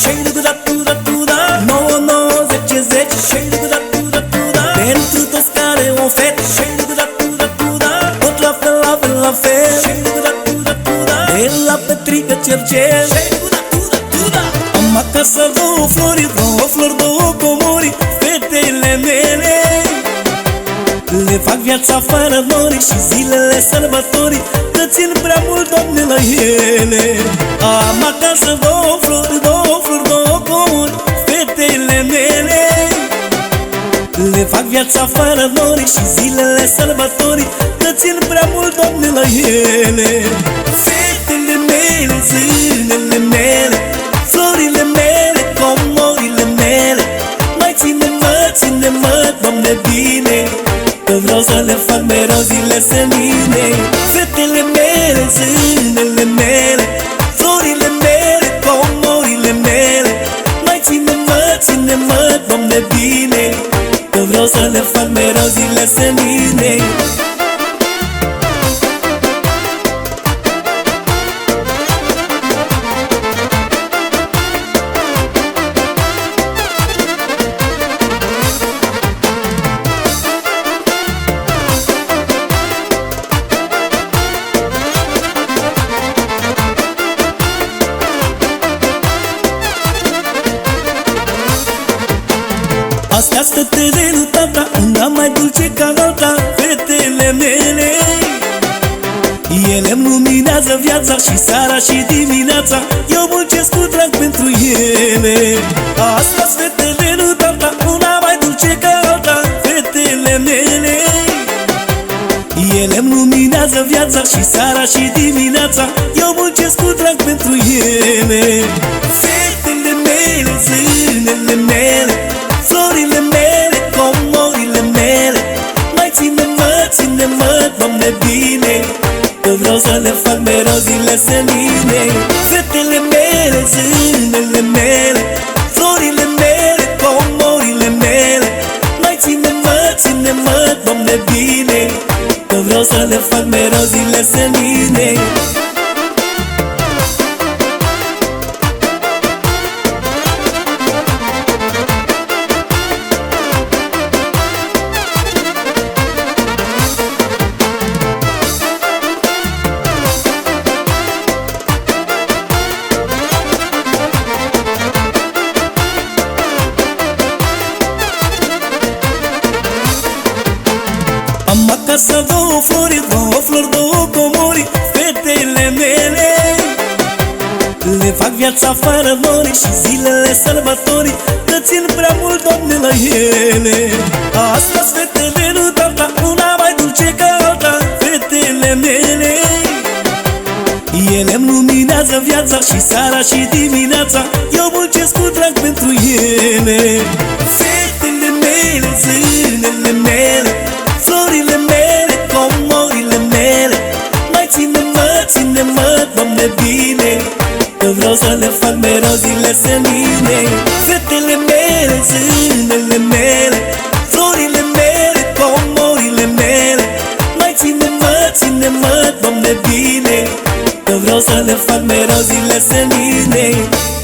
Shei du da tu da tu da 9, 9, 10, 10 Shei du da tu da tu da Pentru toți care o fet Shei du da tu da tu da Tot la fel, la fel, la fel Shei du da tu da tu da De la Petrică Cercel Shei du da tu da tu da Am acasă două flori, două flori, două comori Fetele mele le fac viața fără nori și zilele sărbători Că țin prea mult, Doamne, la ele Am acasă Le fac viața fără nori și zilele sărbători Că țin prea mult, Doamne, la ele. Fetele mele, zilele mele Florile mele, comorile mele. Mai ține-mă, ține-mă, Doamne, bine Că vreau să le fac mereu zile senine. Fetele mele, zânele mele Florile mele, comorile mele. Mai ține-mă, ține-mă, Doamne, bine Că vreau să le fac mereu zile Astea fetele lui tata Una mai dulce ca alta Fetele mele. Ele-mi luminează viața Și seara și dimineața. Eu muncesc cu drag pentru ele. Astea fetele lui tata Una mai dulce ca alta Fetele mele. Ele-mi luminează viața Și seara și dimineața. Eu muncesc cu drag pentru ele. Fetele ține-mă, ține-mă, Doamne, bine Că vreau să le fac mereu zile senine. Fetele mele, zânele mele Florile mele, comorile mele. Mai ține-mă, ține-mă, Doamne, bine Că vreau să le fac mereu zile senine Am acasă două flori, două flori, două comori Fetele mele. Le fac viața fără nori și zilele sărbători Că țin prea mult, Doamne, la ele. Astăzi fetele lui tata, una mai dulce ca alta Fetele mele. Ele-mi luminează viața și seara și dimineața Eu muncesc cu drag pentru ele. Fetele de farmerozile seline